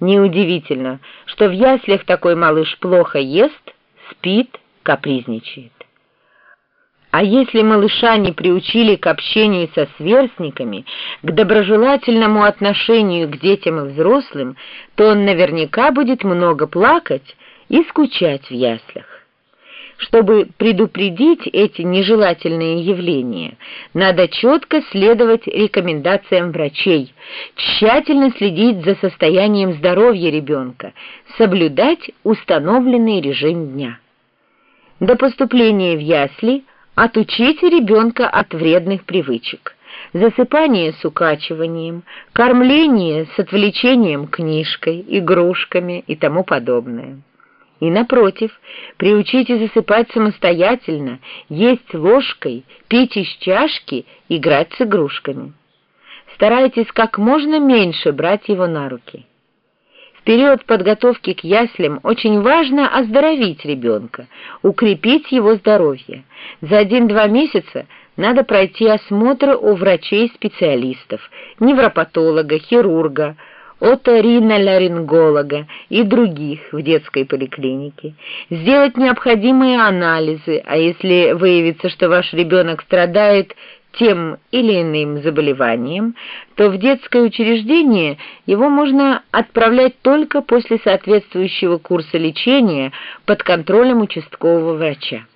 Неудивительно, что в яслях такой малыш плохо ест, спит, капризничает. А если малыша не приучили к общению со сверстниками, к доброжелательному отношению к детям и взрослым, то он наверняка будет много плакать и скучать в яслях. Чтобы предупредить эти нежелательные явления, надо четко следовать рекомендациям врачей, тщательно следить за состоянием здоровья ребенка, соблюдать установленный режим дня. До поступления в ясли отучите ребенка от вредных привычек. Засыпание с укачиванием, кормление с отвлечением книжкой, игрушками и тому подобное. И, напротив, приучите засыпать самостоятельно, есть ложкой, пить из чашки, играть с игрушками. Старайтесь как можно меньше брать его на руки. В период подготовки к яслям очень важно оздоровить ребенка, укрепить его здоровье. За один-два месяца надо пройти осмотр у врачей-специалистов, невропатолога, хирурга, оториноларинголога и других в детской поликлинике, сделать необходимые анализы, а если выявится, что ваш ребенок страдает тем или иным заболеванием, то в детское учреждение его можно отправлять только после соответствующего курса лечения под контролем участкового врача.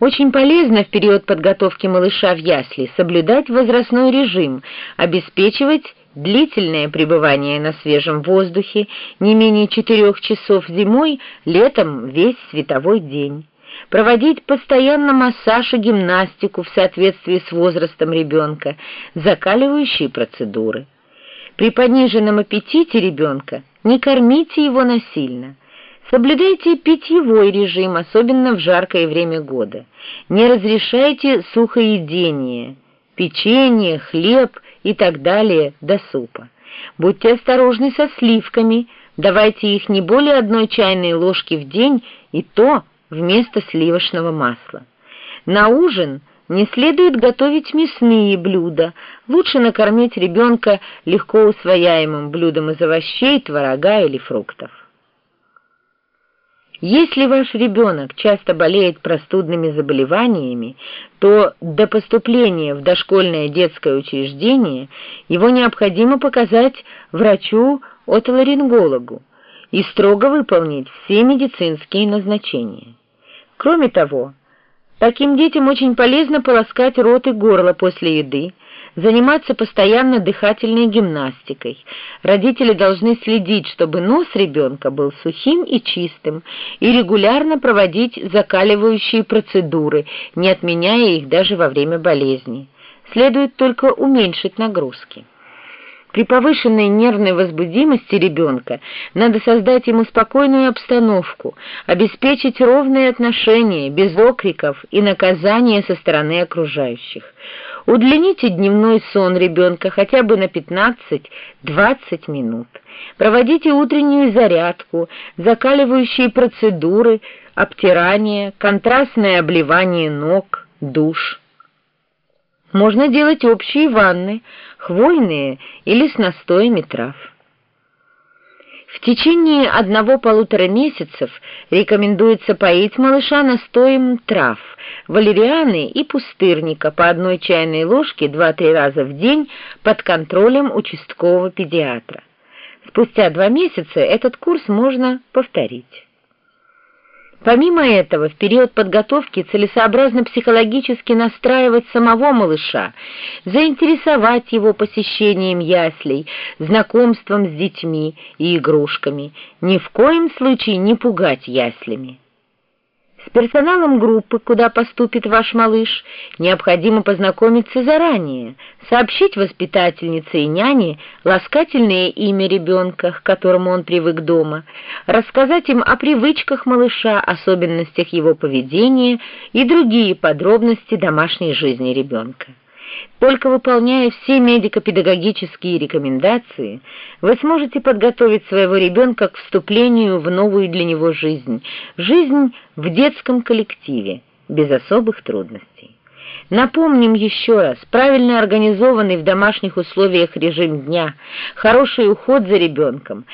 Очень полезно в период подготовки малыша в ясли соблюдать возрастной режим, обеспечивать длительное пребывание на свежем воздухе, не менее четырех часов зимой, летом весь световой день. Проводить постоянно массаж и гимнастику в соответствии с возрастом ребенка, закаливающие процедуры. При пониженном аппетите ребенка не кормите его насильно. Соблюдайте питьевой режим, особенно в жаркое время года. Не разрешайте сухоедение, печенье, хлеб и так далее до супа. Будьте осторожны со сливками, давайте их не более одной чайной ложки в день и то вместо сливочного масла. На ужин не следует готовить мясные блюда, лучше накормить ребенка легко усвояемым блюдом из овощей, творога или фруктов. Если ваш ребенок часто болеет простудными заболеваниями, то до поступления в дошкольное детское учреждение его необходимо показать врачу-отоларингологу и строго выполнить все медицинские назначения. Кроме того, таким детям очень полезно полоскать рот и горло после еды, заниматься постоянно дыхательной гимнастикой. Родители должны следить, чтобы нос ребенка был сухим и чистым, и регулярно проводить закаливающие процедуры, не отменяя их даже во время болезни. Следует только уменьшить нагрузки. При повышенной нервной возбудимости ребенка надо создать ему спокойную обстановку, обеспечить ровные отношения, без окриков и наказания со стороны окружающих. Удлините дневной сон ребенка хотя бы на 15-20 минут. Проводите утреннюю зарядку, закаливающие процедуры, обтирание, контрастное обливание ног, душ. Можно делать общие ванны, хвойные или с настоями трав. Течение одного-полутора месяцев рекомендуется поить малыша настоем трав, валерианы и пустырника по одной чайной ложке 2-3 раза в день под контролем участкового педиатра. Спустя два месяца этот курс можно повторить. Помимо этого, в период подготовки целесообразно психологически настраивать самого малыша, заинтересовать его посещением яслей, знакомством с детьми и игрушками, ни в коем случае не пугать яслями. С персоналом группы, куда поступит ваш малыш, необходимо познакомиться заранее, сообщить воспитательнице и няне ласкательное имя ребенка, к которому он привык дома, рассказать им о привычках малыша, особенностях его поведения и другие подробности домашней жизни ребенка. Только выполняя все медико-педагогические рекомендации, вы сможете подготовить своего ребенка к вступлению в новую для него жизнь, жизнь в детском коллективе, без особых трудностей. Напомним еще раз, правильно организованный в домашних условиях режим дня, хороший уход за ребенком,